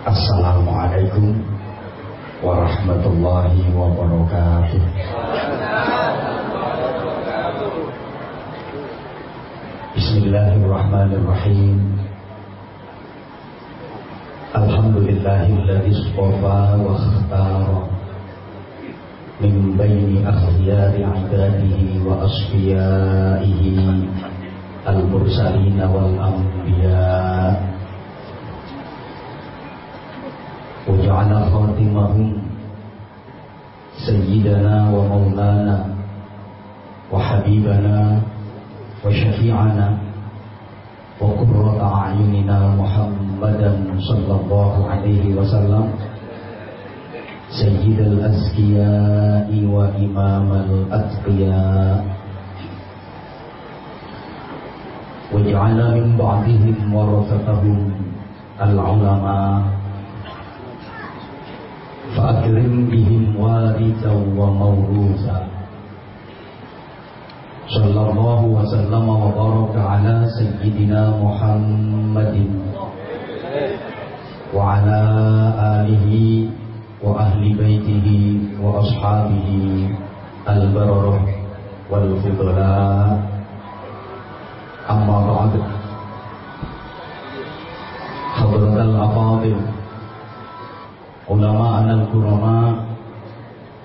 Assalamualaikum warahmatullahi wabarakatuh. Bismillahirrahmanirrahim. Alhamdulillahilladzi istafa wa ikhtara min baini akhyari ibadihi wa asfiyaihi al-mursalin wal anbiya' وجعل خاتمهم سيدنا ومولانا وحبيبنا وشفيعنا وقرة أعيننا محمدا صلى الله عليه وسلم سيد الأزكياء وإمام الأتقياء. وجعل من بعدهم ورثتهم العلماء. فأكرم بهم وارثا وموروثا. صلى الله وسلم وبارك على سيدنا محمد وعلى آله وأهل بيته وأصحابه البرر والفضلاء. أما بعد حضرة الأفاضل. علماءنا الكرماء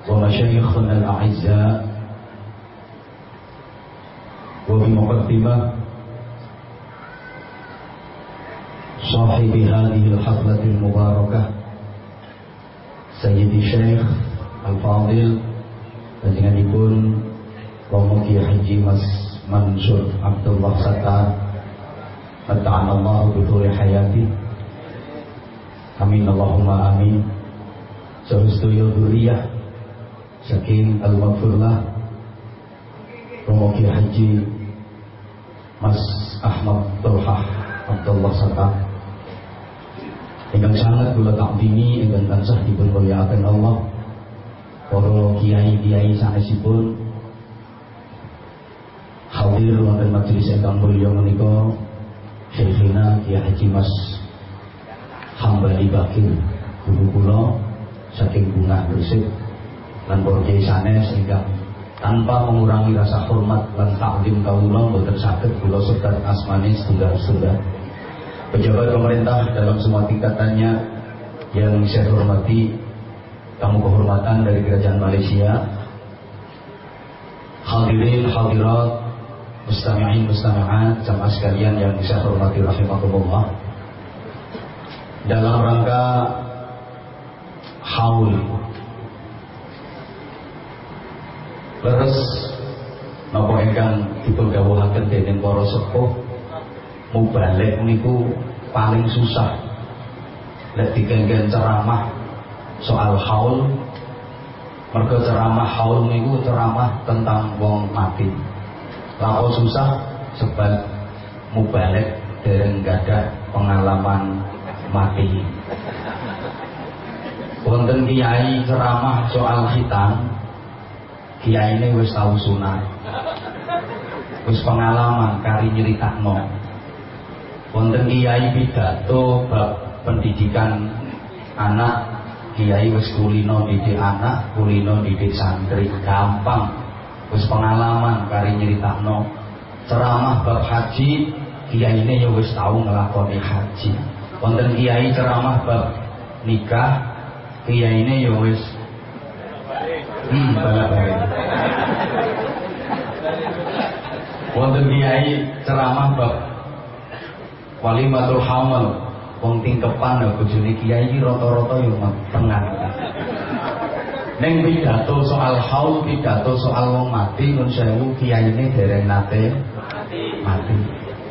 ومشايخنا الأعزاء وبمقدمة صاحب هذه الحفلة المباركة سيدي الشيخ الفاضل الذي يكون ومكي حجي مس منصور عبد الله ستار. متعنا الله بطول حياته. آمين. اللهم آمين. Sehustuyo duriyah Saking Al-Maghfurlah Romo Haji Mas Ahmad Tolhah Abdullah Sata Ingkang sangat kula takdimi ingkang tansah dipun Allah Para kiai-kiai sanesipun hadir wonten majelis ingkang mulya menika Syekhina Kiai Haji Mas Hambali Bakir Guru kula saking bunga bersih lan borjai sanes sehingga tanpa mengurangi rasa hormat dan takdim kawula boten saged kula sebat asmane setunggal-setunggal pejabat pemerintah dalam semua tingkatannya yang saya hormati tamu kehormatan dari kerajaan Malaysia hadirin hadirat mustami'in mustami'at jamaah sekalian yang saya hormati rahimakumullah. Dalam rangka haul Leres napa ingkang dipun dawuhaken dening para sepuh mubalik niku paling susah. Lek dikengken ceramah soal haul mergo ceramah haul niku ceramah tentang wong mati. Lapo susah? Sebab mubalik dereng gadah pengalaman mati wonten kiai ceramah soal hitam kiai ini wis tahu sunat wis pengalaman kari nyeritakno. Wonten kiai pidato bab pendidikan anak kiai wis kulino didik anak kulino didik santri. Gampang. Wis pengalaman kari nyeritakno. Ceramah bab haji kiai ini ya wis tahu ngelakoni haji. Wonten kiai ceramah bab nikah kiai ini ya wis Hmm, balik-balik. Wonten kiai ceramah bab walimatul hamal wong tingkepan ya bojone kiai iki rata-rata yo tengah. Neng pidato soal haul, pidato soal wong mati nun sewu kiyaine dereng nate mati.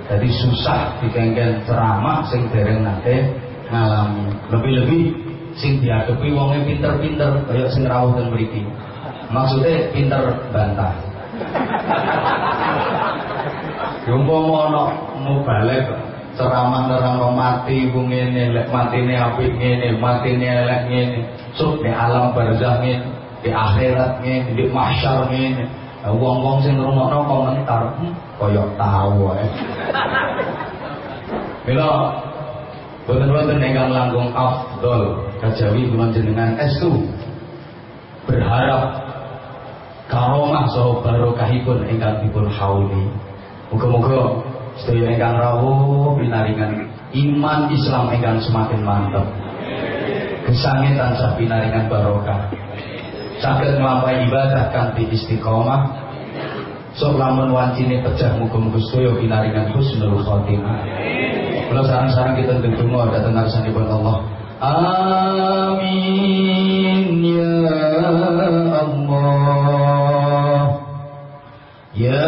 Jadi susah dikengken ceramah sing dereng nate ngalami. Lebih-lebih sing dihadapi wonge pinter-pinter kaya sing rawuh ten mriki. Maksudnya pinter bantah. Yumpama ana mubalek ceramah nerangno mati ku ngene, lek matine apik ngene, matine elek ngene, sok di alam barzah ngene, di akhirat ngene, di mahsyar ngene. Wong-wong sing ngrungokno komentar, hmm, kaya tahu wae. Mila Boten-boten engkang langkung afdol kajawi kula jenengan estu berharap karomah saha barokahipun engkang dipun hauli. Muga-muga sedaya engkang rawuh pinaringan iman Islam engkang semakin mantap. Kesange tansah pinaringan barokah. Saged nglampahi ibadah kanthi istiqomah. Sok lamun wancine pecah muga-muga sedaya pinaringan husnul khotimah. Belum sekarang-sekarang kita berdungu ada tentang sanibun Allah. Amin ya Allah. Ya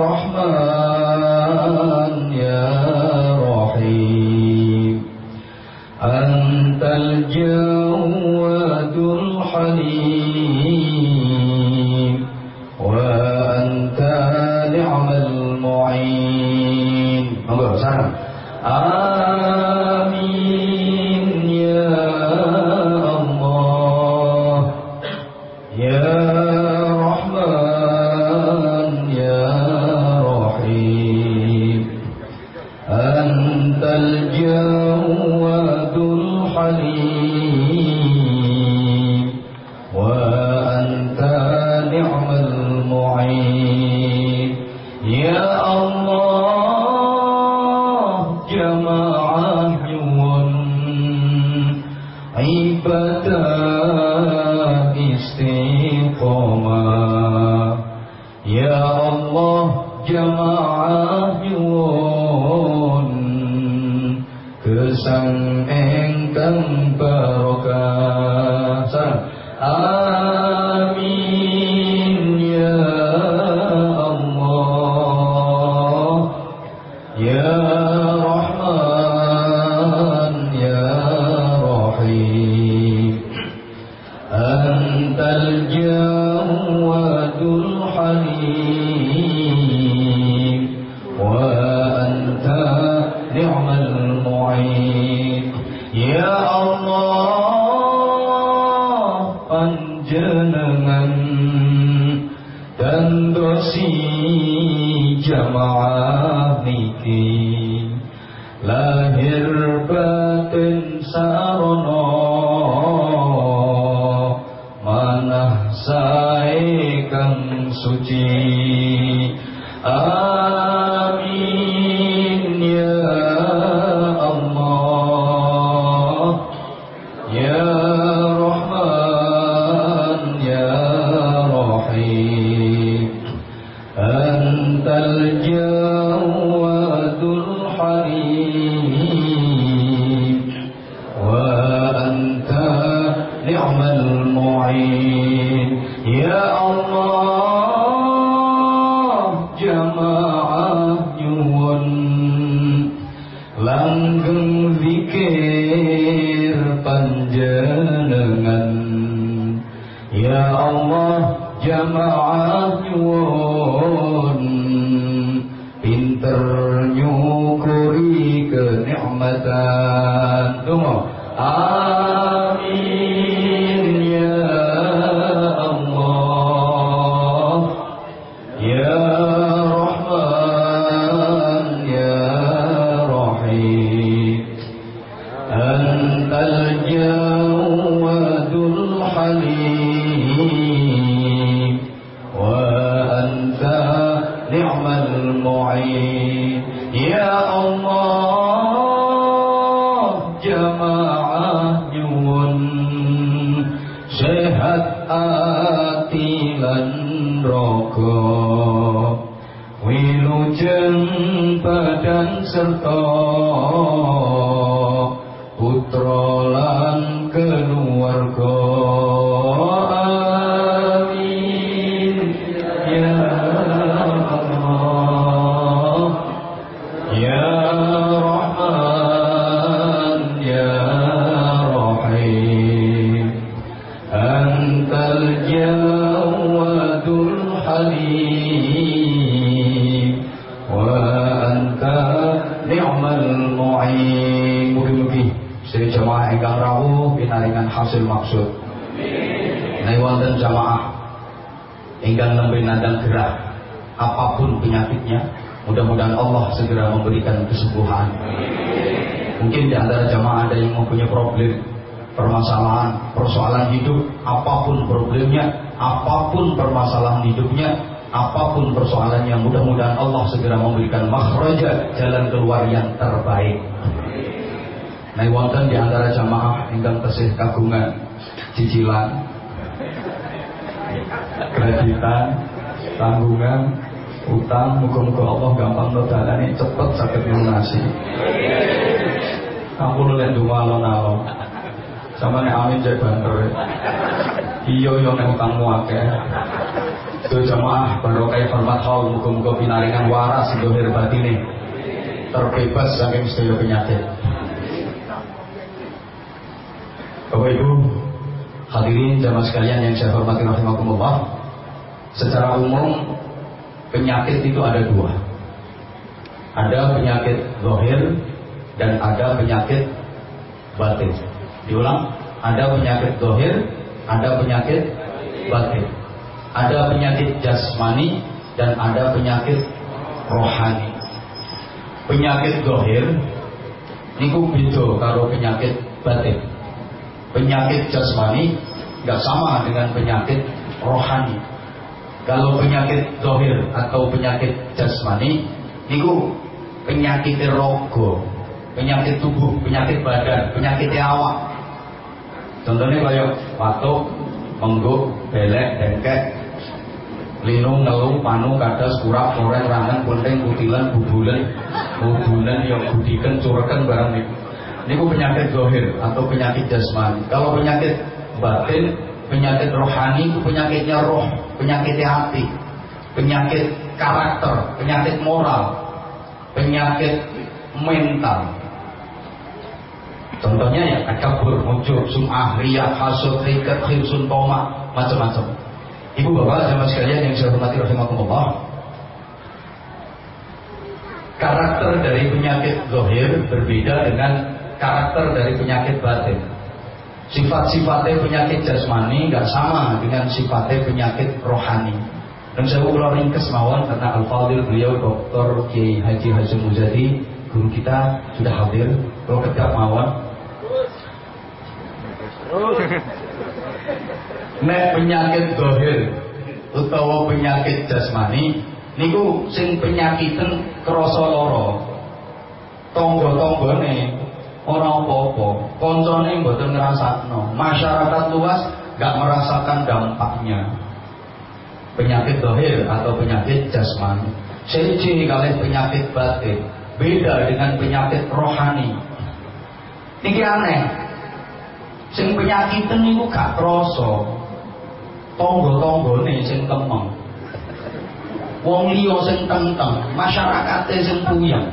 Rahman ya Rahim. Antal Jal badan serta putra mudah-mudahan Allah segera memberikan kesembuhan. Mungkin di antara jamaah ada yang mempunyai problem, permasalahan, persoalan hidup, apa pun problemnya, apa pun permasalahan hidupnya, apa pun persoalannya, mudah-mudahan Allah segera memberikan makhraja jalan keluar yang terbaik. Nah, wonten di antara jamaah ingkang tesih kagungan cicilan, kreditan, tanggungan, utang, muga-muga Allah gampang nodalane cepet sakit lunasi. Kamu lek ndonga alon-alon. Sama nek amin jek banter. Iya yo nek utangmu akeh. Itu jamaah barokah hormat haul muga-muga pinaringan waras dohir batine terbebas saking sedaya penyakit. Bapak Ibu, hadirin jamaah sekalian yang saya hormati rahimakumullah. Secara umum penyakit itu ada dua. Ada penyakit zahir dan ada penyakit batin. Diulang, ada penyakit zahir, ada penyakit batin. Ada penyakit jasmani dan ada penyakit rohani. Penyakit zahir niku beda karo penyakit batin penyakit jasmani nggak sama dengan penyakit rohani. Kalau penyakit dohir atau penyakit jasmani, itu penyakit rogo, penyakit tubuh, penyakit badan, penyakit awak. Contohnya kayak batuk, mengguk, belek, dengkek, linung, ngelung, panu, kadas, kurap, koreng, rangan, kunting, kutilan, bubulan, bubulan, yang budikan, curkan barang itu. Ini penyakit zohir atau penyakit jasmani. Kalau penyakit batin, penyakit rohani penyakitnya roh, penyakit hati, penyakit karakter, penyakit moral, penyakit mental. Contohnya ya takabur, ujub, sum'ah, riak, hasud, rikat, khilsun, toma, macam-macam. Ibu bapak sama sekalian yang saya hormati rahimahumullah. Karakter dari penyakit zohir berbeda dengan karakter dari penyakit batin. Sifat-sifatnya penyakit jasmani nggak sama dengan sifatnya penyakit rohani. Dan saya ulang ringkes mawon karena Al-Fadil beliau Dr. Kiai Haji Haji Muzadi guru kita sudah hadir. Kalau kedap mawon. Nek penyakit dohir utawa penyakit jasmani niku sing penyakiten krasa lara. Tangga-tanggane orang apa-apa. Koncone mboten ngrasakno. Masyarakat luas gak merasakan dampaknya. Penyakit dohir atau penyakit jasmani. Siji kali penyakit batin. Beda dengan penyakit rohani. Ini aneh. Sing penyakit niku gak krasa. Tangga-tanggane sing temeng wong liya sing tenteng. Masyarakate sing puyeng.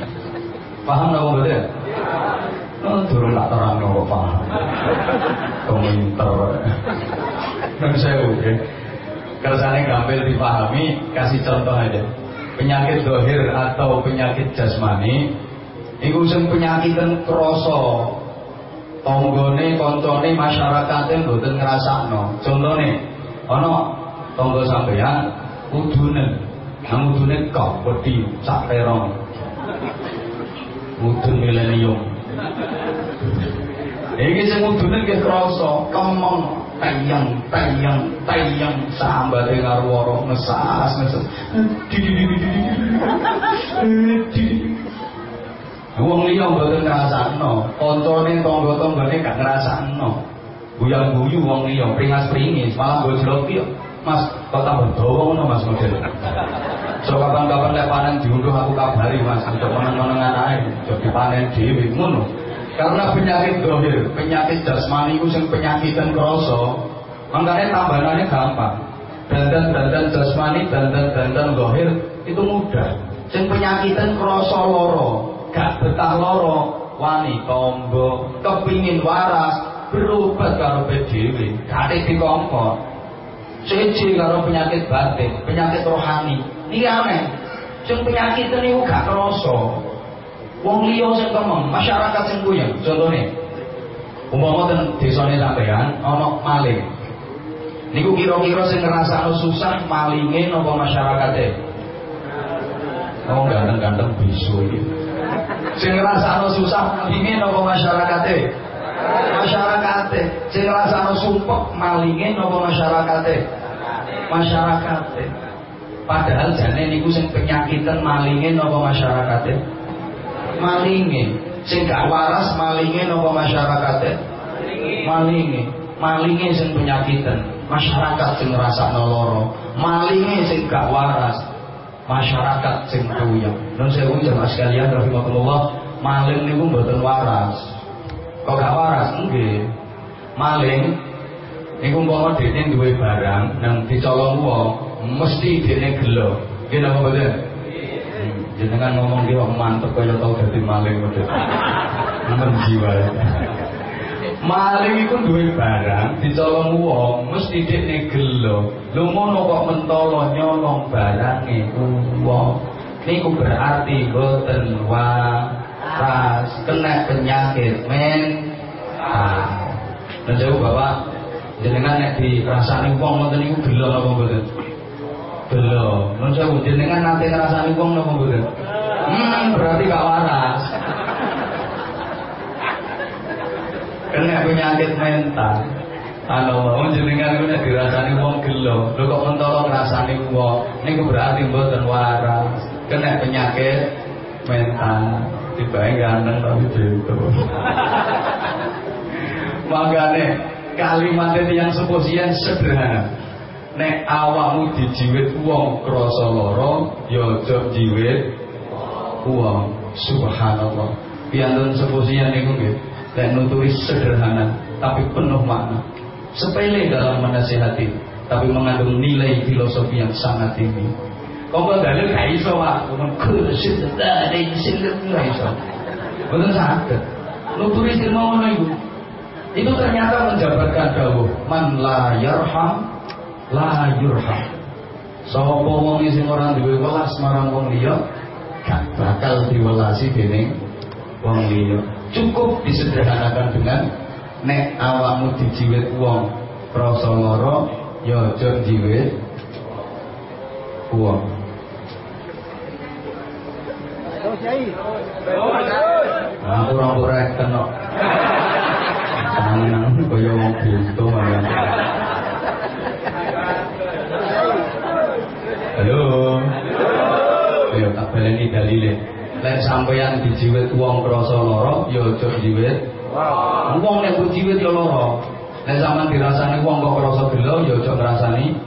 Paham nggak mboten turun tak terang kok paham. Komentar. Dan saya oke. Kersane gampil dipahami, kasih contoh aja. Penyakit dohir atau penyakit jasmani, iku sing penyakitan kroso. Tonggone, koncone, masyarakatnya mboten ngrasakno. Contone, ana tonggo sampeyan udune. Nang udune kok wedi sak. Udun milenium. Iki sing mudune nggih krasa, kemeng, tayang, tayang, tayang sambate ngarwara ngesas ngesas. Wong liya mboten ngrasakno, kancane tangga-tanggane gak ngrasakno. Buyang-buyu wong liya pringas-pringis, malah gojlok ki Mas, kok tambah dawa ngono Mas model. So kapan-kapan lek panen diunduh aku kabari Mas, untuk meneng-menengan ae, jadi panen dhewe ngono. Karena penyakit dohir, penyakit jasmani itu yang penyakitan kroso, makanya tambahannya gampang. Dandan-dandan jasmani, dandan-dandan dohir itu mudah. Yang penyakitan kroso loro, gak betah loro, wani tombo, kepingin waras, berobat karo gak di kompor. Siji karo penyakit batin, penyakit rohani. Ini aneh. Yang penyakitan itu gak kroso. Wong liya sing kemeng, masyarakat sing puyeng. Contone umpama ten desane sampean ana maling. Niku kira-kira sing ngrasakno susah malinge napa masyarakate? Oh ganteng-ganteng bisu iki. Sing ngrasakno susah malinge napa masyarakate? Masyarakate. Sing ngrasakno sumpek malinge napa masyarakate? Masyarakate. Padahal jane niku sing penyakitan malinge napa masyarakate? Malinge. Sing gak waras malinge napa masyarakate? Malinge. Malinge sing penyakitan. Masyarakat sing ngrasakno lara. Malinge sing gak waras masyarakat sing kuyang. Nun sewu jamaah sekalian rahimakumullah, maling niku mboten waras. Kok gak waras? Nggih. Maling niku umpama dene duwe barang nang dicolong wong, mesti dene gelo. Nggih napa mboten? Jenengan ngomong ki mantep kaya tau dadi maling mboten. Nemen jiwa maling iku duwe barang dicolong wong mesti dekne gelo lho ngono kok mentolo nyolong barange wong. Niku berarti boten waras. Kena penyakit men ah jauh bapak. Jenengan nek dirasani wong ngoten niku gelo apa mboten gelo nun jauh jenengan nanti ngrasani wong napa mboten hmm berarti gak waras. Kena penyakit mental anu mau jenengan kuwi dirasani wong gelo lho kok mentolo ngrasani wong? Niku berarti mboten waras. Kena penyakit mental tibae ganteng tapi beda makanya kalimat yang seposian sederhana nek awakmu dijiwit wong krasa lara ya aja jiwit wong. Subhanallah. Piantun seposian niku nggih. Dan nuturi sederhana tapi penuh makna. Sepele dalam menasihati tapi mengandung nilai filosofi yang sangat tinggi. Kau nggak dalil gak iso pak. Kesin dari silir gak iso. Betul sakit nuturi firman itu itu ternyata menjabarkan dawuh man la yarham la yurham sapa wong sing ora duwe welas marang wong liya gak bakal diwelasi dening wong liya cukup disederhanakan dengan nek awakmu dijiwit wong rasa lara ya aja jiwit wong rambut reken kok. Tangan kaya wong butuh malah. Halo. Ayo tak baleni dalile. Lek sampeyan dijiwit wong krasa lara ya aja jiwit wong nek dijiwit ya lara. Nek sampean dirasani wong kok krasa gelo ya aja ngrasani.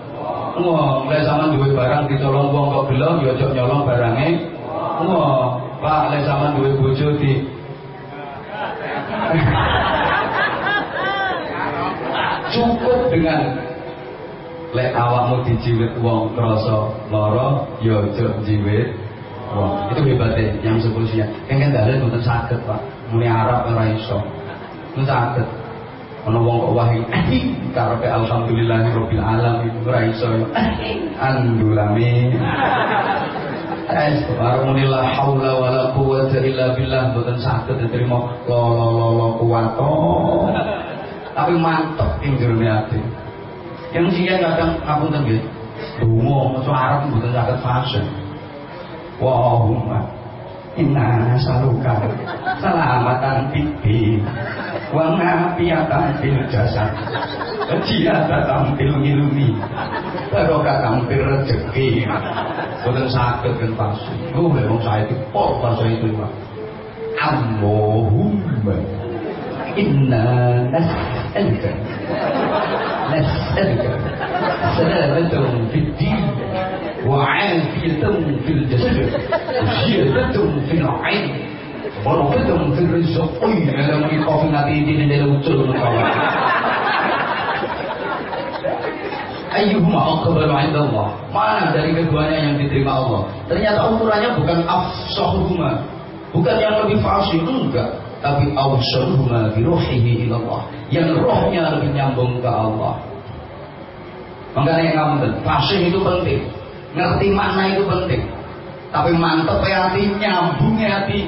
Wong lek sampean duwe barang ditolong wong kok gelo ya aja nyolong barange. Wong Pak lek sampean duwe bojo di cukup dengan lek awakmu dijiwit wong krasa lara ya aja jiwit Wah, itu hebatnya yang. Yang kan dalil bukan sakit pak. Muni Arab ora iso. Itu sakit. Ono wong kok wahi karepe alhamdulillah rabbil alamin ora iso. Andulami. Es muni la haula wala quwata illa billah boten saged diterima lo lo lo kuwato. Tapi mantep ing jerone ati. Yang sih kadang ngapunten nggih. Donga maca Arab boten saged fase. Wahumma Inna nasaluka Salamatan fitbi Wa ngafiatan fil jasad. Jihada tampil ngilumi. Barokah tampil rezeki Bukan sakit kan pasti Lu memang saya itu Por bahasa itu Pak. Allahumma. Inna nas'alika Nas'alika Salamatum fid din وعافية في الجسد وزيادة في العين ورغبة في الرزق على إيقاف نتيجة للوصول المطلع Ayyuhuma aqbalu Allah Mana dari keduanya yang diterima Allah Ternyata ukurannya bukan afsahuhuma Bukan yang lebih fasih Enggak tapi awsahuhuma biruhihi ilallah. Yang rohnya lebih nyambung ke Allah. Makanya yang kamu Fasih itu penting. Ngerti makna itu penting. Tapi mantep ya hati nyambungnya hati.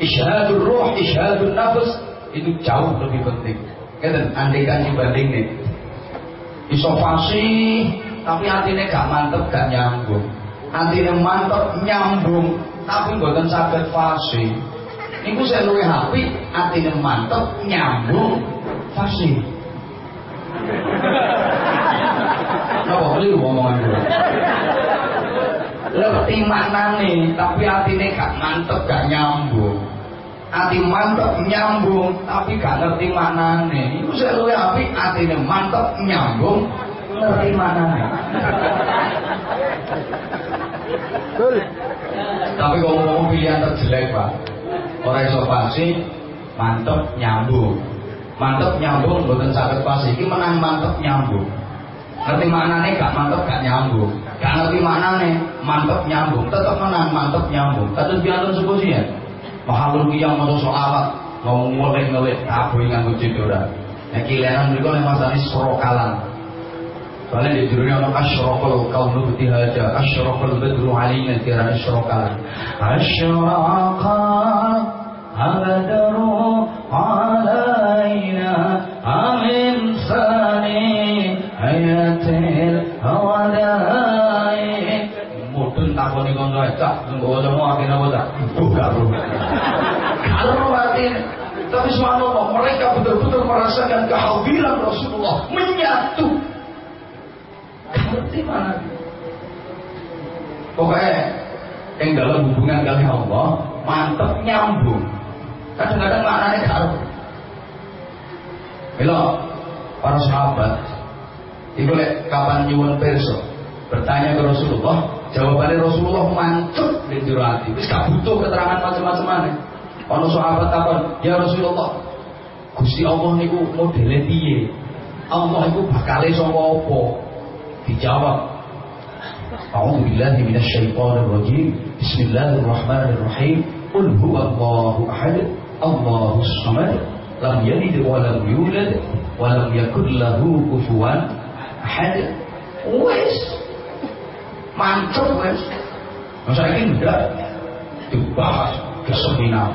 Isyahadur roh isyahadur nafas itu jauh lebih penting. Kan andekan dibanding nih isofasi tapi hatinya gak mantep gak nyambung. Hatinya mantep nyambung tapi bukan sakit fasi Niku saya luwe hati, atine mantep, nyambung, fasih. Napa keliru omongan kula? Ngerti maknane, tapi atine gak mantep, gak nyambung. Ati mantep nyambung, tapi gak ngerti maknane. Iku saya luwe apik, atine mantep nyambung, ngerti maknane. Betul. Tapi kalau ngomong pilihan terjelek pak, orang iso pasti mantep nyambung. Mantep nyambung bukan sakit pasti. Ini menang mantep nyambung. Ngerti maknanya gak mantep gak nyambung. Gak ngerti maknanya mantep nyambung. Tetap menang mantep nyambung. Kata biarkan ya. Mahalul yang mau alat mau mulai ngelik kabeh nganggo cedera. Nek kilenan mriku nek masane srokalan. Soalnya di dunia orang asyraqal kaunu bitihada asyraqal badru alina kira asyraqal asyraqal abadaru alaina amin sani ayatil hawadai. Mudun takoni kono cak. Nggo mau akhirnya apa tak kalau artinya tapi subhanallah mereka betul-betul merasakan kehadiran Rasulullah menyatu mana? Pokoknya yang dalam hubungan kali Allah mantep nyambung. Kadang-kadang maknanya karo Bila para sahabat itu kapan nyuwun perso? Bertanya ke Rasulullah jawabannya Rasulullah mantep di hati wis gak butuh keterangan macam-macam mana. Ono sahabat kapan? Ya Rasulullah Gusti Allah niku modele piye? Allah iku bakale sapa apa dijawab A'udzu billahi minasyaitonir rajim Bismillahirrahmanirrahim Qul huwallahu ahad Allahus samad lam yalid wa lam yulad wa lam yakul lahu kufuwan ahad wes. Mantap wes. Masa ini enggak dibahas ke seminar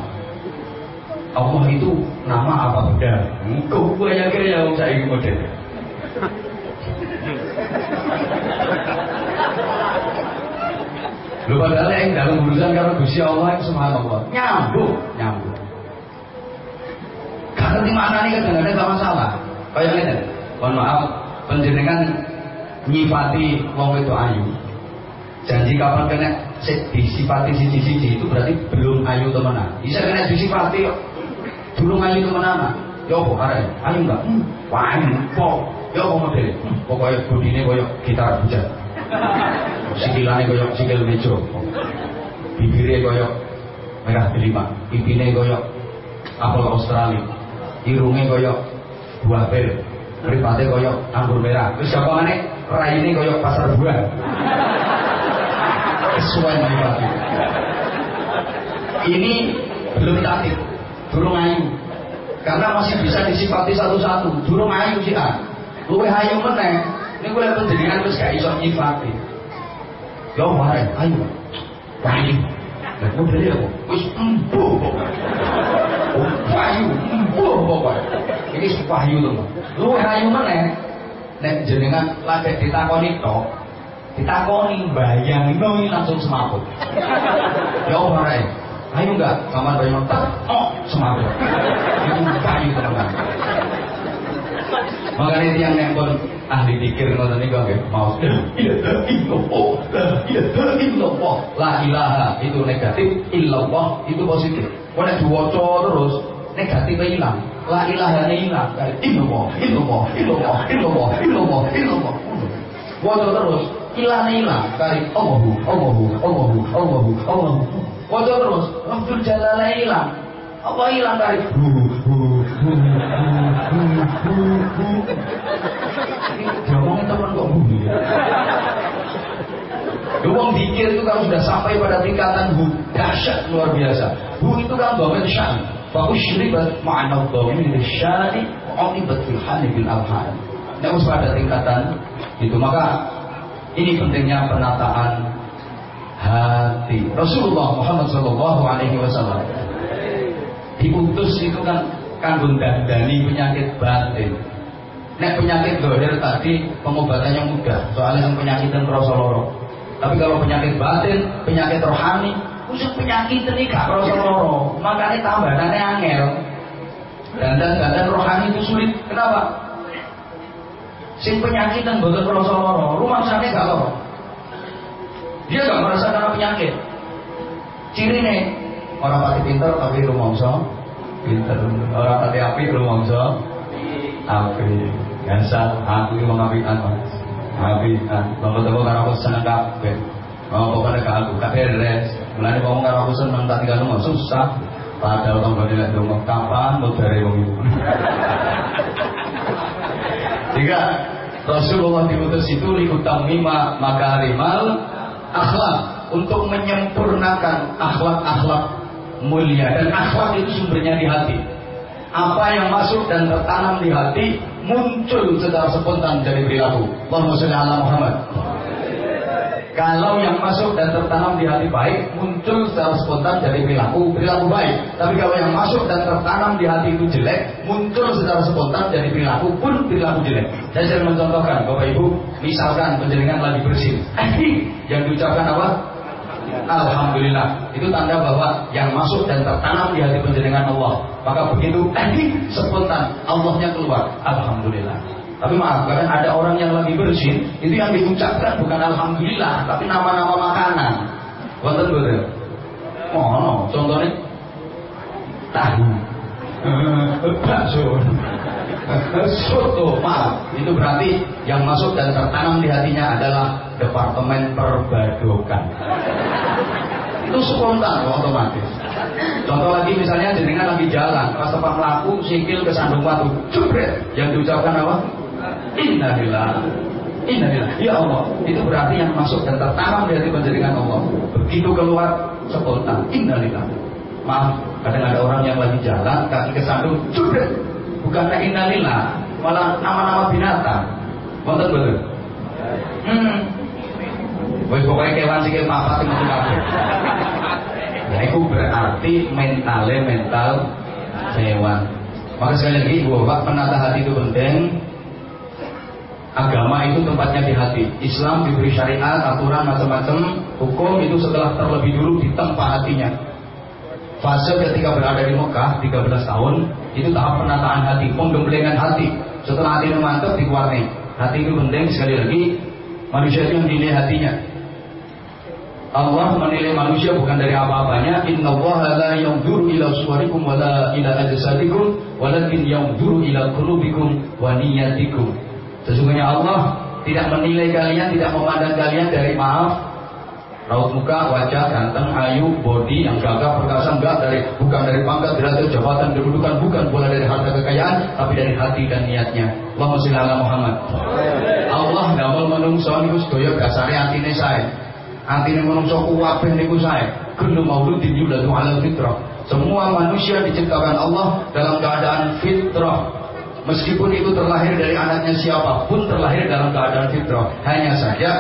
Allah itu nama apa beda engkau gue yang kira yang saya ingin Lu padahal yang dalam urusan karo Gusti Allah itu subhanallah nyambung, nyambung. Karena di mana nih kadang-kadang gak masalah. Kayak ini, mohon maaf, penjenengan nyifati wong itu ayu. Janji kapan kena disifati siji-siji itu berarti belum ayu temenan. Bisa kena disifati belum ayu temenan. Ya apa karek? Ayu enggak? Hmm, wah ayu kok. Ya apa model? Hmm, pokoknya budine koyo gitar hujan. Sikilane koyo sikil mejo. Bibire koyo merah delima, pipine koyo apel Australia. Irunge koyo buah pil. Mripate koyo anggur merah. Wis gampangane raine koyo pasar buah. Sesuai mripate. Ini belum cantik, belum ayu. Karena masih bisa disifati satu-satu. Durung ayu sih ah. Luwe ayu meneh. Ini gue lihat penjaringan terus gak iso nyifati. Ya wae, ayo. Wahyu. Lah modelnya apa? Wis empuh pokoknya. Wahyu, empuh pokoknya. Ini wahyu to. Luwe ayu meneh. Nek jenengan lagi ditakoni tok, ditakoni bayangno langsung semaput. Ya wae. Ayo enggak, kamar bayang tak, oh semaput. Itu kayu teman-teman. Makanya yang nempel ahli pikir ngoten niku nggih. Mau ilaha illallah la illallah la ilaha itu negatif. Illallah itu positif. Kalau diwaca terus negatifnya hilang. La ilaha hilang. Illallah illallah illallah illallah illallah illallah waca terus ilahnya hilang. Dari Allahu Allahu Allahu Allahu Allahu. Waca terus Rabbul Jalalain hilang. Apa hilang dari Ngomong teman kok bunyi. Wong dikir itu kan sudah sampai pada tingkatan hu dahsyat luar biasa. Hu itu kan bawa syan. Fa usyribat ma'ana dhamir syani uqibat fil hani bil alhan. Nah, usah pada tingkatan itu maka ini pentingnya penataan hati. Rasulullah Muhammad Shallallahu Alaihi Wasallam diutus itu kan kanggo dandani penyakit batin. Nek penyakit dohir tadi pengobatannya mudah, soalnya yang penyakit dan terasa. Tapi kalau penyakit batin, penyakit rohani, Kusuk penyakit ini gak rasa loro. Makanya tambahannya angel. Dandan-dandan rohani itu sulit. Kenapa? Sing penyakit dan boten rasa loro, rumah sana gak loro. Dia gak merasa karena penyakit. Ciri nih, orang pati pinter tapi rumongso pinter. Orang pati api rumongso api. Biasa, aku ini mengapikan mas. Apikan. Tunggu-tunggu karena aku seneng kabeh. Oh, pokoknya ke aku, gak beres. Mulai ngomong karo aku seneng tak tinggal ngomong susah. Padahal tonggo nek ngomong kapan mau dari wong itu. Jika Rasulullah diutus itu likutam lima makarimal akhlak untuk menyempurnakan akhlak-akhlak mulia dan akhlak itu sumbernya di hati. Apa yang masuk dan tertanam di hati muncul secara spontan dari perilaku. Allahumma Muhammad. Kalau yang masuk dan tertanam di hati baik, muncul secara spontan dari perilaku, perilaku baik. Tapi kalau yang masuk dan tertanam di hati itu jelek, muncul secara spontan dari perilaku pun perilaku jelek. Saya sering mencontohkan, Bapak Ibu, misalkan penjaringan lagi bersih. yang diucapkan apa? Alhamdulillah. Itu tanda bahwa yang masuk dan tertanam di hati penjaringan Allah. Maka begitu, spontan, Allahnya keluar. Alhamdulillah. Tapi maaf, kadang ada orang yang lagi bersih, itu yang diucapkan bukan alhamdulillah, tapi nama-nama makanan. Wonten. Oh, no. contohnya tahu, bakso, soto, maaf. Itu berarti yang masuk dan tertanam di hatinya adalah departemen perbadokan. Itu spontan otomatis. Contoh lagi misalnya jenengan lagi jalan, pas tempat melaku, sikil kesandung batu, jebret. Yang diucapkan apa? Innalillah. Innalillah. Ya Allah, itu berarti yang masuk dan tertanam di hati penjaringan Allah. Begitu keluar spontan. Innalillah. Maaf, kadang ada orang yang lagi jalan, kaki kesandung, jebret. Bukannya innalillah, malah nama-nama binatang. Wonten betul? Hmm. Wis pokoknya kewan sikil papat itu kabeh. Ya itu berarti mentalnya mental hewan. Maka sekali lagi Bapak penata hati itu penting Agama itu tempatnya di hati. Islam diberi syariat, aturan macam-macam, hukum itu setelah terlebih dulu di tempat hatinya. Fase ketika berada di Mekah 13 tahun itu tahap penataan hati, penggembelengan hati. Setelah hati mantap dikuarni. Hati itu penting sekali lagi manusia itu yang dinilai hatinya. Allah menilai manusia bukan dari apa-apanya. Inna Allah la yanzuru ila suwarikum wa la ila ajsadikum walakin yanzuru ila qulubikum wa niyatikum. Sesungguhnya Allah tidak menilai kalian, tidak memandang kalian dari maaf raut muka, wajah, ganteng, ayu, body yang gagah, perkasa enggak dari bukan dari pangkat, derajat, jabatan, kedudukan, bukan pula dari harta kekayaan, tapi dari hati dan niatnya. Allahumma sholli ala Muhammad. Allah damel menungso niku sedaya dasare atine sae. Atine menungso kuwabe niku sae. Kullu mauludin yuladu ala fitrah. Semua manusia diciptakan Allah dalam keadaan fitrah, Meskipun itu terlahir dari anaknya siapa pun terlahir dalam keadaan fitrah. Hanya saja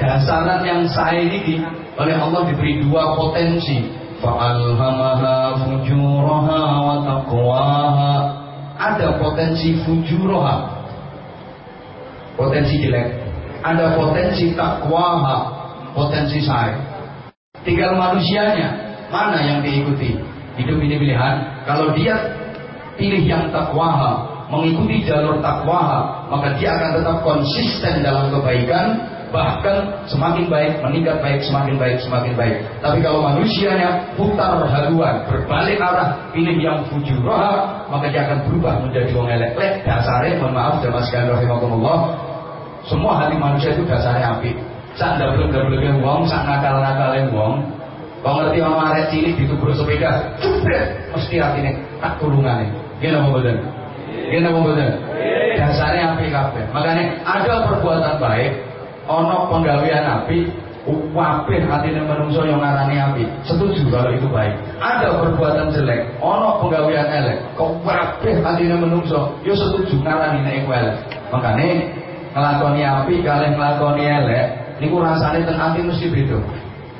dasaran yang saya ini oleh Allah diberi dua potensi. Fa'alhamaha fujuraha wa taqwaha. Ada potensi fujuraha. Potensi jelek. Ada potensi takwaha. Potensi saya. Tinggal manusianya. Mana yang diikuti? Hidup ini pilihan. Kalau dia pilih yang takwaha, mengikuti jalur takwa, maka dia akan tetap konsisten dalam kebaikan, bahkan semakin baik, meningkat baik, semakin baik, semakin baik. Tapi kalau manusianya putar haluan, berbalik arah, pilih yang fujurah, maka dia akan berubah menjadi wong elek. Lek dasarnya, mohon maaf, jamaah sekalian rahimahumullah, semua hati manusia itu dasarnya api. Sak belum belum wong, sak nakal-nakalin wong, Kau ngerti orang arek cilik ditubur sepeda, mesti artinya tak tulungan Gimana mau betul? Gini apa betul? Dasarnya api kabeh. Makanya ada perbuatan baik, ono penggawean api, wabeh yang menungso yang ngarani api. Setuju kalau itu baik. Ada perbuatan jelek, ono penggawean elek, kok wabeh yang menungso, yo setuju ngarani nek elek. Makanya ngelakoni api kalian ngelakoni elek, niku rasanya ten hati mesti beda.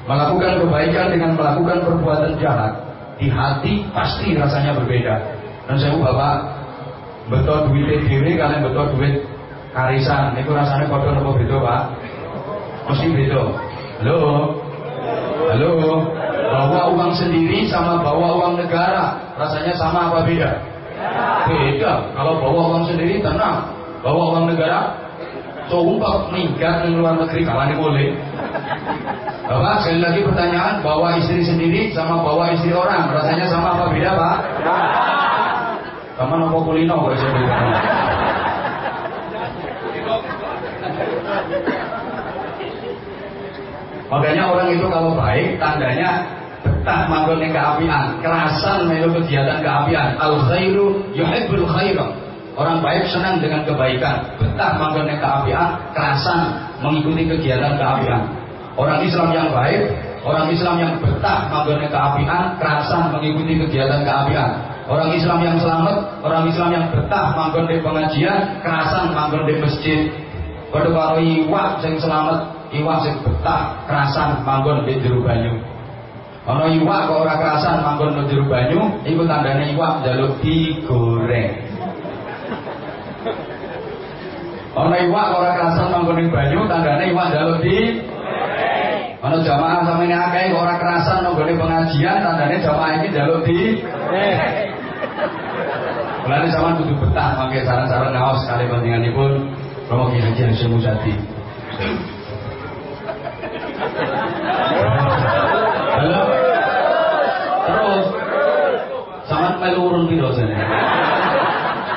Melakukan kebaikan dengan melakukan perbuatan jahat di hati pasti rasanya berbeda. Dan saya bapak betul duit dhewe kalian betul duit karisan niku rasanya padha napa beda Pak mesti beda halo halo Bawa uang sendiri sama bawa uang negara, rasanya sama apa beda? Beda. Kalau bawa uang sendiri tenang, bawa uang negara coba minggat di luar negeri kapan boleh. Bapak sekali lagi pertanyaan bawa istri sendiri sama bawa istri orang rasanya sama apa beda pak? Sama nopo kulino kok saya Makanya orang itu kalau baik tandanya betah manggon keapian, kerasan melu kegiatan keapian. Al khairu yuhibbul khaira. Orang baik senang dengan kebaikan, betah manggon keapian, kerasan mengikuti kegiatan keapian. Orang Islam yang baik, orang Islam yang betah manggon keapian, kerasan mengikuti kegiatan keapian. Orang Islam yang selamat, orang Islam yang betah manggon di pengajian, kerasan manggon di masjid. Padha karo iwak sing selamat iwak sing betah kerasan manggon di jero banyu ana iwak kok ora kerasan manggon di jero banyu iku tandane iwak njaluk digoreng ana iwak kok ora kerasan di banyu tandane iwak njaluk di Ana jamaah sama ini akeh kok ora kerasan nonggone pengajian tandane jamaah ini njaluk di Mulane sampean kudu betah mangke saran-saran ngaos kali bandinganipun Romo Ki Haji Hasyim. Halo. Terus. Sangat melu urun piro jane?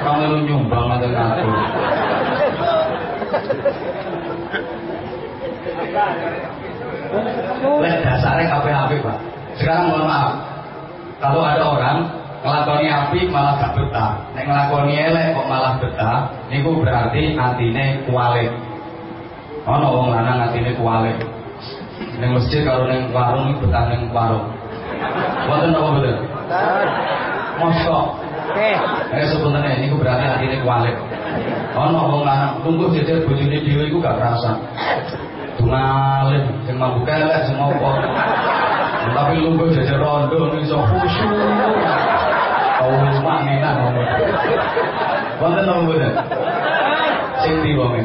Melu nyumbang ngoten aku. Lek dasare kabeh-kabeh, Pak. Sekarang mohon maaf. Kalau ada orang ngelakoni api malah gak betah. Nek ngelakoni elek kok malah betah, niku berarti atine kualik. Ana wong lanang atine kualik. Neng masjid kalau neng warung betah neng warung. Wonten apa betul? Mosok. Oke. Nek sebenarnya ini berarti hati ini kualik. Ono wong lanang tunggu jejer bojone dhewe iku gak kerasa. Dungalim sing mampu kelek sing apa. Tapi lungguh jejer rondo iso khusyuk. Kau rumah enak ngomong. Wonten apa betul? Sing di wonge.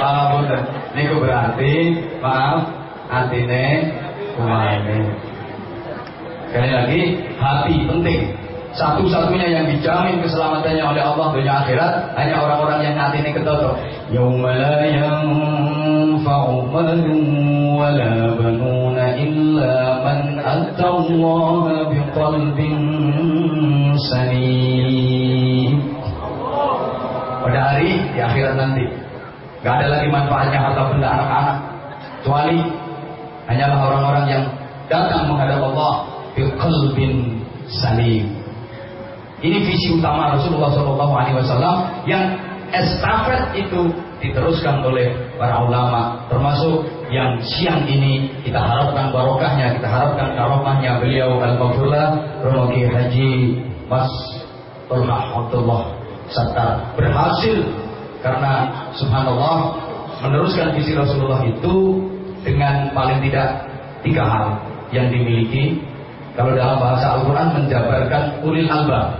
Pangapunten. Niku berarti maaf atine kuwane. Sekali lagi hati penting. Satu-satunya yang dijamin keselamatannya oleh Allah dunia akhirat hanya orang-orang yang hati ini ketutup. Yauma la yanfa'u malun wa la banuna illa man atallaha biqalbin salim. Pada hari di akhirat nanti Gak ada lagi manfaatnya harta benda anak-anak kecuali hanyalah orang-orang yang datang menghadap Allah biqalbin salim. Ini visi utama Rasulullah SAW yang estafet itu diteruskan oleh para ulama termasuk yang siang ini kita harapkan barokahnya kita harapkan karomahnya beliau al-mafurlah Romogi Haji Mas Tullah Abdullah Sattar berhasil karena subhanallah meneruskan visi Rasulullah itu dengan paling tidak tiga hal yang dimiliki. Kalau dalam bahasa Al-Quran menjabarkan ulil albab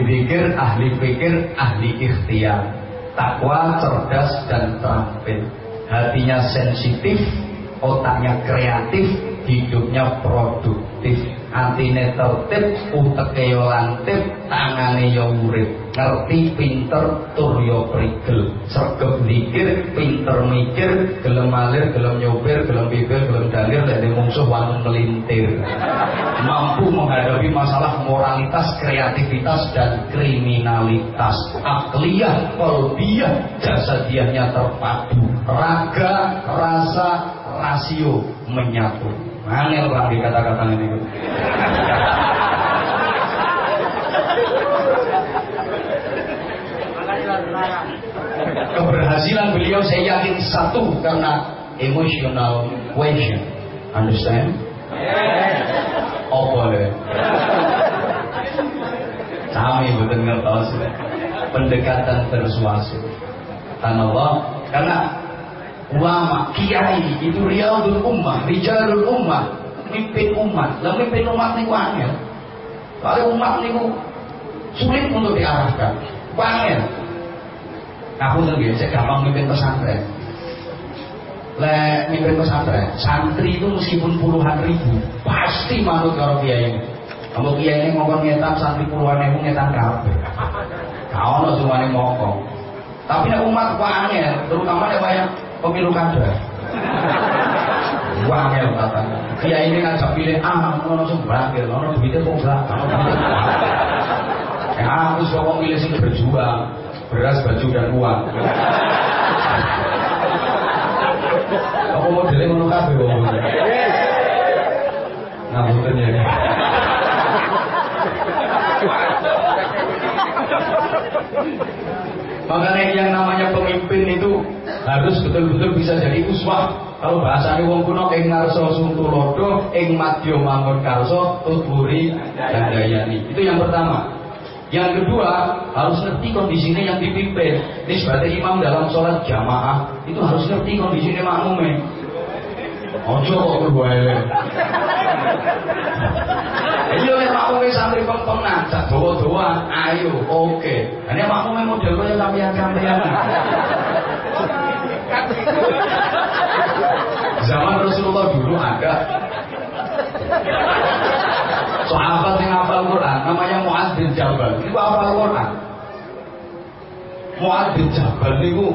Pikir, ahli pikir, ahli ikhtiar. Takwa, cerdas, dan terampil Hatinya sensitif, otaknya kreatif, hidupnya produktif atine tertib uteke yo lantip tangane yo urip. Ngerti pinter tur yo prigel. Sregep mikir pinter mikir gelem alir gelem nyopir gelem bibir gelem dalir lek mungsuh wangun melintir. Mampu menghadapi masalah moralitas kreativitas dan kriminalitas. Akliyah kolbiyah jasadiahnya terpadu. Raga rasa rasio menyatu Angel bang di kata-kata ini. Keberhasilan beliau saya yakin satu karena emotional question. Understand? Apa le? Sami betul ngertos. Pendekatan persuasi. Allah karena ulama, kiai itu riyadul ummah, rijalul ummah, mimpin umat. Lah mimpin umat niku angel. Kalau umat niku sulit untuk diarahkan. Angel. Aku tuh saya gampang mimpin pesantren. Le mimpin pesantren, santri itu meskipun puluhan ribu, pasti manut kalau kiai ini. Kamu kiai ini ngomong ngetan santri puluhan ribu ngetan kabeh. Kau no semuanya ngomong. Tapi umat angel, terutama nek banyak pemilu kada. Wangel kata. Dia ini ngajak pilih A, ono sembarang, ono duitnya kok enggak, Ya aku suka milih sing berjuang, beras, baju dan uang. Apa modelnya ngono kabeh. Nah, mungkin ya. Makanya yang namanya pemimpin itu harus betul-betul bisa jadi uswah. Kalau bahasanya wong kuno ing ngarso suntulodo, ing madya mangun karso, tuturi dan dayani. Itu yang pertama. Yang kedua, harus ngerti kondisinya yang dipimpin. Ini sebagai imam dalam sholat jamaah, itu harus ngerti kondisinya makmumnya. Ojo kok berbuaya. Iya nek makmume santri pempeng ngajak dawa-dawa, ayo, oke. Ini makmume model kaya sampeyan-sampeyan. Zaman Rasulullah dulu ada sahabat yang hafal Quran namanya Mu'ad bin Jabal. Itu hafal Quran. Mu'ad bin Jabal itu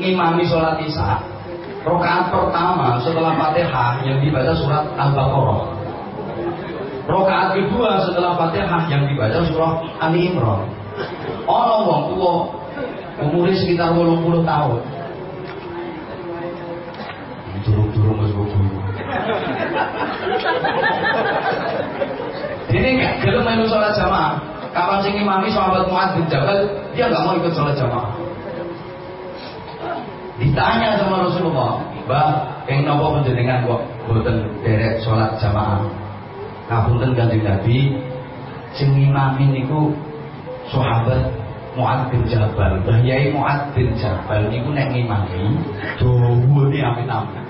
ngimami sholat isya. Rokaat pertama setelah Fatihah yang dibaca surat Al-Baqarah. Rokaat kedua setelah Fatihah yang dibaca surah Ali Imran. Ono wong tua umurnya sekitar 80 tahun. Durung-durung mas guru. Ini gak gelem melu sholat jamaah. Kapan sing imami sahabat Mu'ad bin Jabal, dia nggak mau ikut sholat jamaah. Ditanya sama Rasulullah, Mbak, yang nopo penjenengan kok boten derek sholat jamaah. Ngapunten Kanjeng Nabi sing ngimami niku sahabat Mu'ad bin Jabal. Mbah Yai Mu'ad bin Jabal niku nek ngimami dawane amit-amit.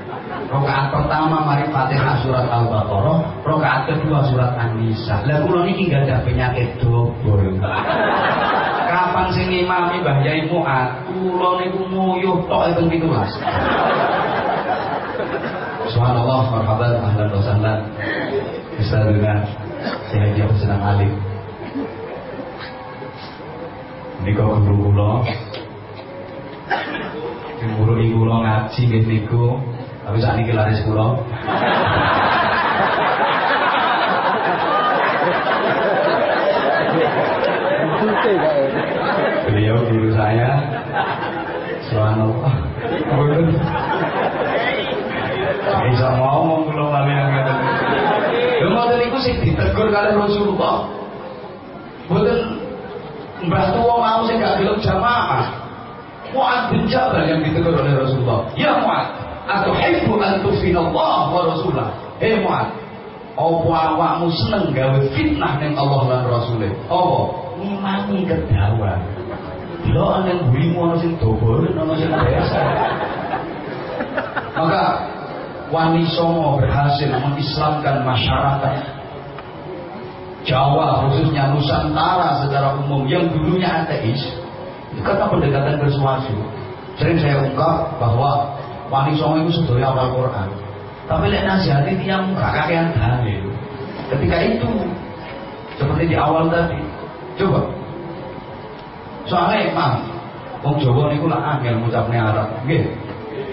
Rakaat pertama mari Fatihah surat Al-Baqarah, rakaat kedua surat An-Nisa. Lah kula niki gak ada penyakit dobol. Kapan sing ngimami Mbah Yai Mu'ad, kula niku nguyuh tok teng 17. Subhanallah, marhaban, ahlan wa sahlan bisa dengan Syekh Haji Senang Alim ini kok guru kula guru kula ngaji niku tapi saat ini laris kula beliau guru saya Subhanallah bisa ngomong kula wali yang Lha ngoten niku sing ditegur kali Rasulullah. Mboten mbah tuwa mau sing gak gelem jamaah. Mu'ad bin Jabal yang ditegur oleh Rasulullah. Ya Mu'ad, atuhibbu an tufina Allah wa Rasulah. Hei Mu'ad, apa awakmu seneng gawe fitnah ning Allah lan Rasulnya? Apa? Ngimani kedawan. Delok nang bulimu ana sing dobol, ana sing biasa. Maka Wani Songo berhasil mengislamkan masyarakat Jawa khususnya Nusantara secara umum yang dulunya ateis karena pendekatan persuasi sering saya ungkap bahwa Wani Songo itu sudah awal Quran. Tapi lihat nasihati yang kakean dalil ketika itu seperti di awal tadi coba. Soalnya mah Wong Jawa niku lah angel ngucapne Arab. Nggih.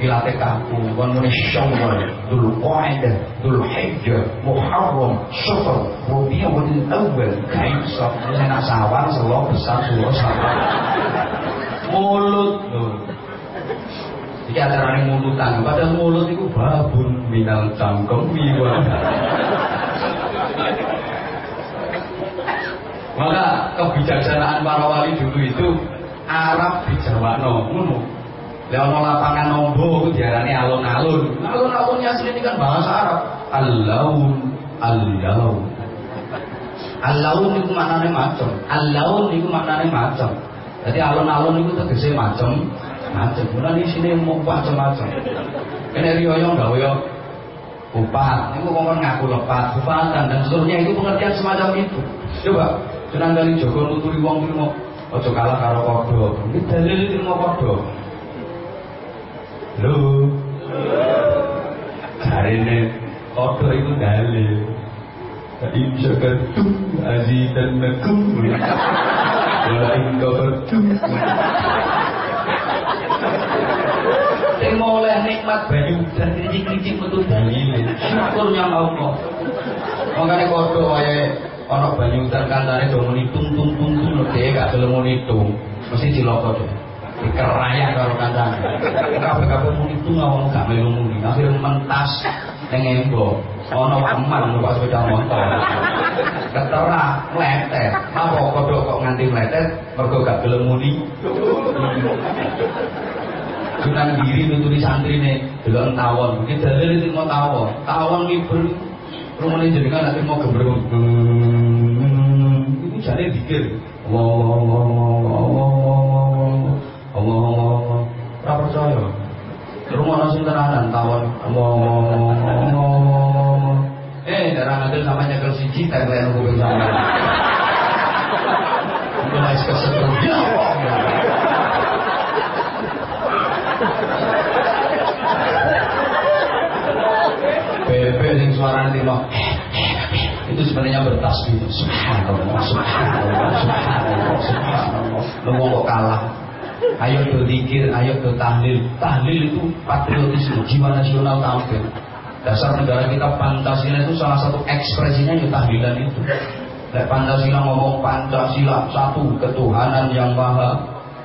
Ilate kaku kon muni syawal dul qaida dul hijjah muharram safar rabiul awal kaisa nak sawar selo besar sulo sawar mulut Iki acarane mulutan, padahal mulut itu babun minal cangkem wiwa. Maka kebijaksanaan para wali dulu itu Arab di Jawa no, ngono. Lah ono lapangan nombo diarani alun-alun. Alun-alunnya ini kan bahasa Arab. Al-laun al-laun. Al-laun macam. Al-laun niku maknane macam. Jadi alun-alun niku tegese macam macam. Mulane sini mau macam-macam. Kene riyo gawe yo upat, itu kongkon ngaku lepat, upatan dan seterusnya itu pengertian semacam itu. Coba, Sunan kali Joko nuturi wong iki mau ojo kalah karo kodo. Ini dalil iki mau kodo. Lho. Jarine kodo itu dalil. In syakartum azidannakum wa in kafartum Sing oleh nikmat banyu dan kricik-kricik metu dalil. Syukurnya Allah. Makanya kodo wae ana banyu dan kancane do muni tung tung tung tung dhek gak gelem muni tung. Mesti cilaka deh. Dikerayak karo kancane. Kabeh-kabeh muni tung awang gak melu muni. Akhire mentas ning embo. Ana waman numpak sepeda motor. Ketera meletet. Apa kodok kok nganti meletet mergo gak gelem muni. Sunan diri nuturi nih delok tawon. Iki dalil itu mau tawon. Tawon ngibul rumane jenengan nanti mau gembrung. Iku jane dikir. Allah Allah Allah Allah Allah Allah. Ora percaya. Rumah sing tenanan tawon. Allah Allah. Eh, darah ngadil sama nyekel siji tagline kuping sama. Ya Allah. Subhanallah subhanallah subhanallah subhanallah. Lu kok kalah. Ayo berzikir ayo bertahlil. Tahlil itu patriotisme jiwa nasional tampil. Dasar negara kita Pancasila itu salah satu ekspresinya ya tahlilan itu. Lek Pancasila ngomong Pancasila satu ketuhanan yang maha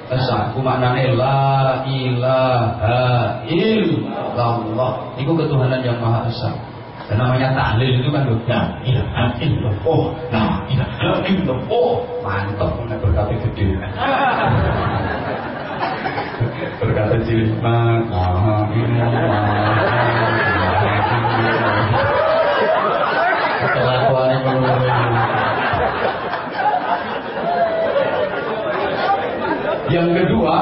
esa. Ku maknane la ilaha illallah. Itu ketuhanan yang maha esa dan namanya tahlil itu kan la ilaha illallah la ilaha illallah mantap berkata gede. Berkata cilik la kelakuannya menurut. Yang kedua,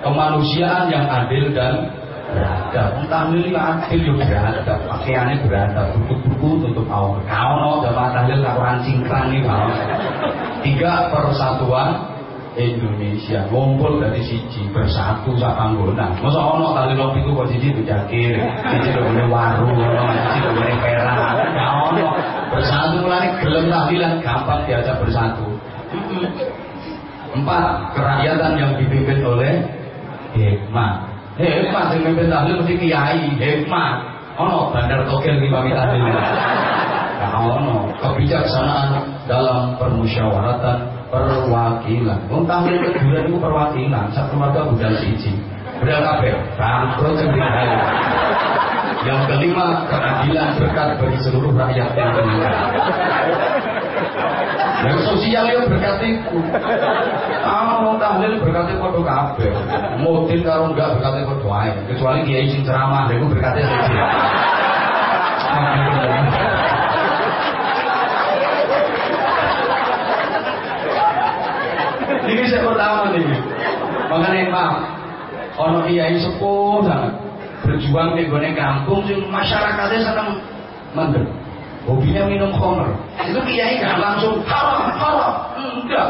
kemanusiaan yang adil dan beradab. Tahlil adil juga beradab, pakaiannya beradab, buku-buku tutup awal. Kau no jamaah tahlil karuan cingkrang nih kau. Tiga persatuan Indonesia ngumpul dari siji bersatu sak panggona. Masa ono tali lopi itu kok siji dijakir, siji dogone warung, siji dogone perak. Gak ono bersatu mulai gelem tahlilan gampang diajak bersatu. Empat, kerakyatan yang dipimpin oleh hikmah. Hikmah yang mimpin tahlil mesti kiai, hikmah. Ono bandar togel di pamit tahlil. Nah, ono kebijaksanaan dalam permusyawaratan perwakilan. Wong tahlil kedua itu perwakilan, satu keluarga budal siji. Budal kabeh, bangkrut sing Yang kelima, keadilan berkat bagi seluruh rakyat Indonesia. Yang sosial ya berkat itu. Ah, mau tahlil berkat itu padha kabeh. Mutin karo enggak berkat itu ae. Kecuali kiai sing ceramah itu berkatnya siji. Ini saya pertama nih. Mengenai maaf, ono kiai sepuh berjuang di kampung sing masyarakatnya seneng mendem. Hobinya minum khamr. Itu kiai kan langsung haram, haram. Enggak.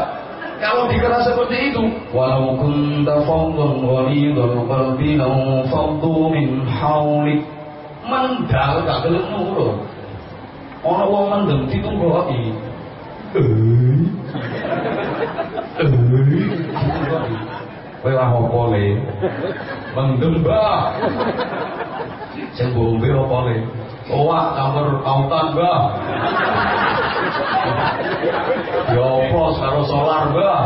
Kalau dikeras seperti itu, walau kunta fadlan ghalidhal qalbi law faddu min hawlik. Mendal gak gelem nurut. Ana wong mendem ditunggoki. Eh. Eh. Kowe lah opo le? Mendem bah. Sing bombe opo le? Owak campur autan bah. Ya apa karo solar bah.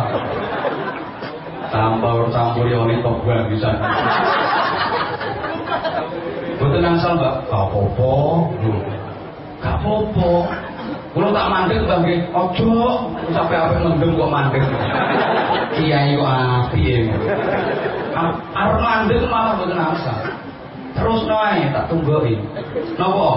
Campur campur yoni tok bah bisa. Boten angsal Mbak. Gak apa-apa. Gak apa-apa. Kulo tak mandek nggih. Ojo sampai apa mendem kok mandek. Kiai kok api ya. Arep mandek malah boten angsal. Terus noe tak tungguin. Napa?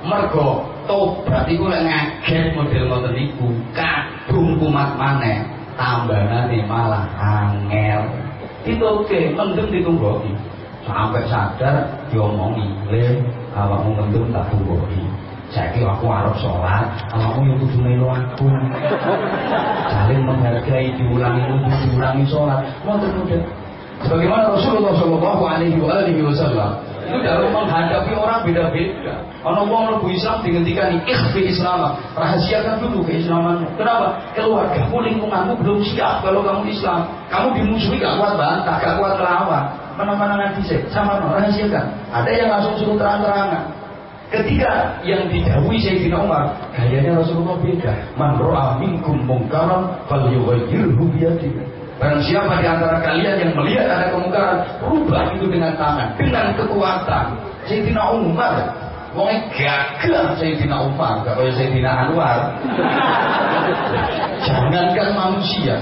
Mergo tobat iku lek ngaget model ngoten niku kadung kumat maneh tambahane malah angel itu oke okay. mendem ditunggoki sampai sadar diomongi le awakmu mendem tak tunggoki saiki aku arep sholat awakmu yang kudu melu aku saling menghargai diulangi diulangi sholat ngoten model sebagaimana Rasulullah Shallallahu Alaihi Wasallam itu dalam menghadapi orang beda-beda. Kalau mau mlebu Islam dihentikan ikhfi Islam, rahasiakan dulu keislamanmu. Kenapa? Keluargamu, lingkunganmu belum siap kalau kamu Islam. Kamu dimusuhi gak kuat bantah, gak kuat melawan. Mana-mana nanti sih, sama rahasiakan. Ada yang langsung suruh terang-terangan. Ketika yang didahului Sayyidina Umar, gayanya Rasulullah beda. Man ro'a minkum mungkaran fal yughayyirhu biyadihi. Barang siapa di antara kalian yang melihat ada kemungkaran, rubah itu dengan tangan, dengan kekuatan. Sayyidina Umar, Wongnya gagal Sayyidina Umar, gak kayak Sayyidina Anwar. Jangankan manusia,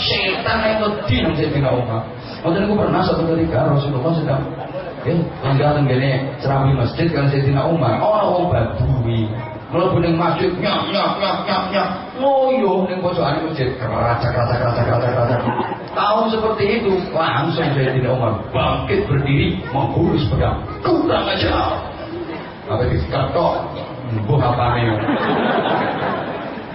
setan yang lebih Sayyidina Umar. Waktu itu pernah satu ketika Rasulullah sedang ya, tinggal tenggene ceramah masjid kan Sayyidina Umar. Oh, orang badui mlebu ning masjid nyak nyak nyak nyak nyak ngoyo ning pojokan masjid. Keracak keracak keracak keracak keracak tahu seperti itu langsung Sayyidina Umar. Bangkit berdiri menghulus pedang. Kurang aja apa diketok buh apa nih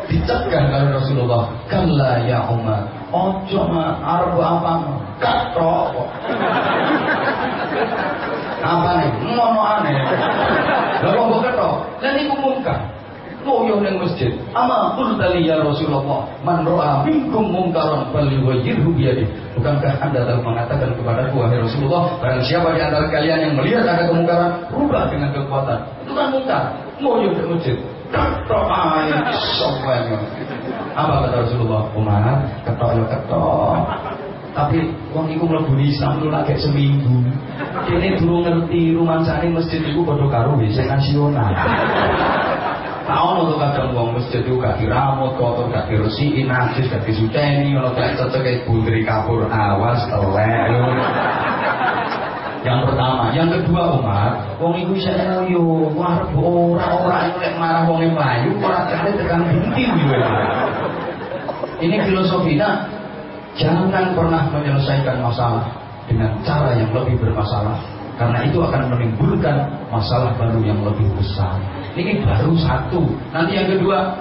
dicegah kalau Rasulullah. Kalla ya Umar. Ojo ma arbu apa? Katok apa nih ngono aneh. Lalu kok ketok? Lan iku mungkar. Ngoyo ning masjid? Ama qultali ya Rasulullah man ra'a minkum mungkaran falyughayyirhu bi yadihi bukankah anda telah mengatakan kepada wahai Rasulullah barang siapa di antara kalian yang melihat ada kemungkaran rubah dengan kekuatan. Itu kan mungkar. Ngoyo di masjid? Ketok ae sopan apa kata Rasulullah? Umar ketok yo ketok tapi wong iku mlebu Islam lu lagi seminggu. Kene durung ngerti rumansane masjid iku padha karo WC nasional. Tahu lo kadang wong masjid itu gak diramut, kotor gak diresiki, najis gak disuceni, ono gak cocok bundri kapur awas telek. Yang pertama, yang kedua Umar, wong iku isa yo, arep ora-ora lek marah wong mlayu ora kale tekan binti Ini filosofinya Jangan pernah menyelesaikan masalah dengan cara yang lebih bermasalah karena itu akan menimbulkan masalah baru yang lebih besar. Ini baru satu. Nanti yang kedua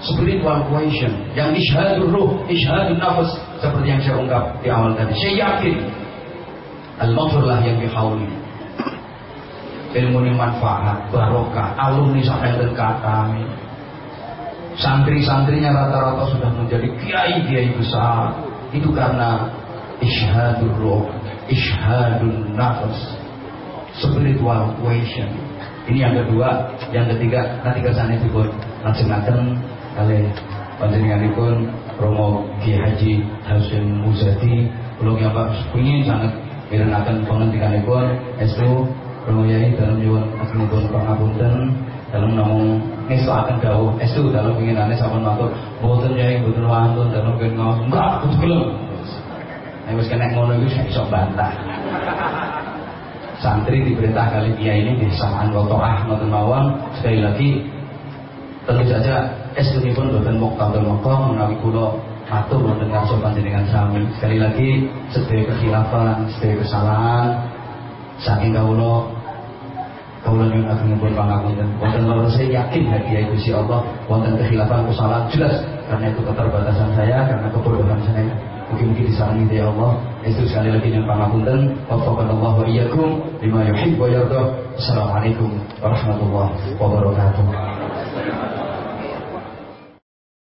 spiritual question, yang ishadur ruh, ishadur nafas seperti yang saya ungkap di awal tadi. Saya yakin al-maghfirlah yang dihauli ilmu ini manfaat, barokah, alumni sampai dan kata santri-santrinya rata-rata sudah menjadi kiai-kiai besar itu karena ishadur roh, ishadun nafas, spiritual question. Ini yang kedua, yang ketiga nanti ke sana itu pun langsung akan kali panjenenganipun Romo Ki Haji Hasim Muzadi belum yang Pak ingin sangat mirengaken penghentikanipun estu Romo Yai dalam nyuwun agenipun pangapunten dalam namung akan dawuh estu dalam pinginane sampun matur. Mboten yai mboten wantun dalam pengen ngaos enggak kudu nek wis kena ngono iku saya iso bantah. Santri diperintah kali dia ini di samaan ah ngoten mawon. Sekali lagi tentu saja estu pun boten moktabel mokom menawi kula matur wonten ngarsa panjenengan sami sekali lagi sedaya kekhilafan sedaya kesalahan. Saking kawula Kawula nyuwun agungipun pangapunten. Wonten loro saya yakin hadiah Gusti Allah wonten kekhilafan kesalahan jelas karena itu keterbatasan saya karena kebodohan saya. Mungkin-mungkin disarangi ya Allah. Itu sekali lagi yang pangapunten. Wafakanallah wa iyyakum lima yuhib wa yardah. Assalamualaikum warahmatullahi wabarakatuh.